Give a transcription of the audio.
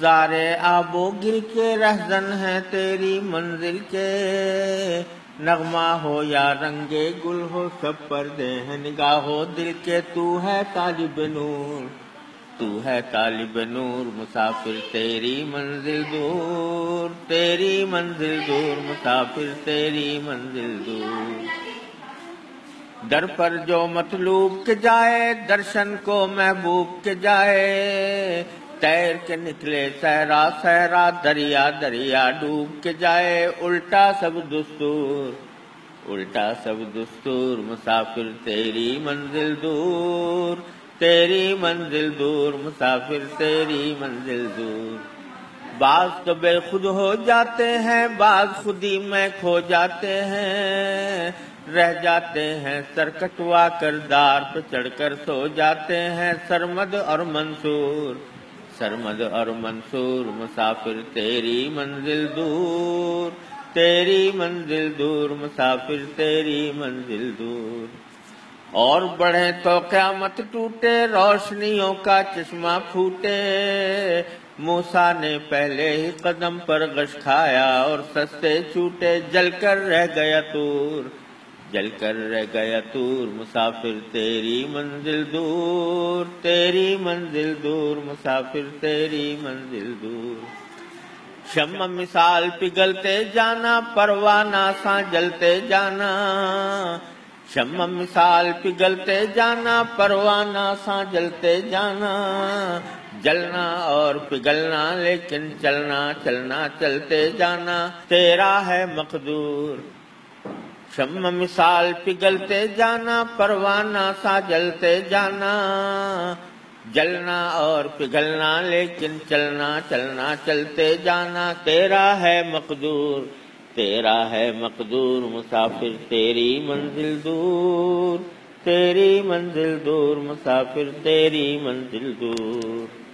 زارے آب و گل کے رہزن ہے تیری منزل کے۔ نغمہ ہو یا رنگے گل ہو، سب پردے ہیں نگاہ ہو دل کے۔ تو ہے طالب نور، تو ہے طالب نور مسافر، تیری منزل دور۔ تیری منزل دور مسافر، تیری منزل دور۔ در پر جو مطلوب کے جائے، درشن کو محبوب کے جائے۔ تیر کے نکلے سہرا سہرا دریا دریا ڈوب کے جائے۔ الٹا سب دستور، الٹا سب دستور، مسافر تیری منزل دور۔ تیری منزل دور، مسافر تیری منزل دور۔ بعض تو بے خود ہو جاتے ہیں، بعض خودی میں کھو جاتے ہیں۔ رہ جاتے ہیں، سر کٹوا کر دار پہ چڑھ کر سو جاتے ہیں۔ سرمد اور منصور سرمد اور منصور، مسافر تیری منزل دور، تیری منزل دور، مسافر تیری منزل دور۔ اور بڑھے تو قیامت ٹوٹے، روشنیوں کا چشمہ پھوٹے۔ موسا نے پہلے ہی قدم پر گش کھایا اور سستے چھوٹے جل کر رہ گیا تور۔ جل کر رہ گیا تور مسافر، تیری منزل دور، تیری منزل دور، مسافر، تیری منزل دور۔ شم مثال پگھلتے جانا، پروانہ سا جلتے جانا۔ شم مثال پگھلتے جانا، پروانہ سا جلتے جانا۔ جلنا اور پگھلنا، لیکن چلنا چلنا، چلتے جانا۔ تیرا ہے مقدور۔ شم مثال پگھلتے جانا، پروانہ سا جلتے جانا۔ جلنا اور پگھلنا، لیکن چلنا چلنا، چلتے جانا۔ تیرا ہے مقدور، تیرا ہے مقدور، مسافر تیری منزل دور۔ تیری منزل دور، مسافر تیری منزل دور۔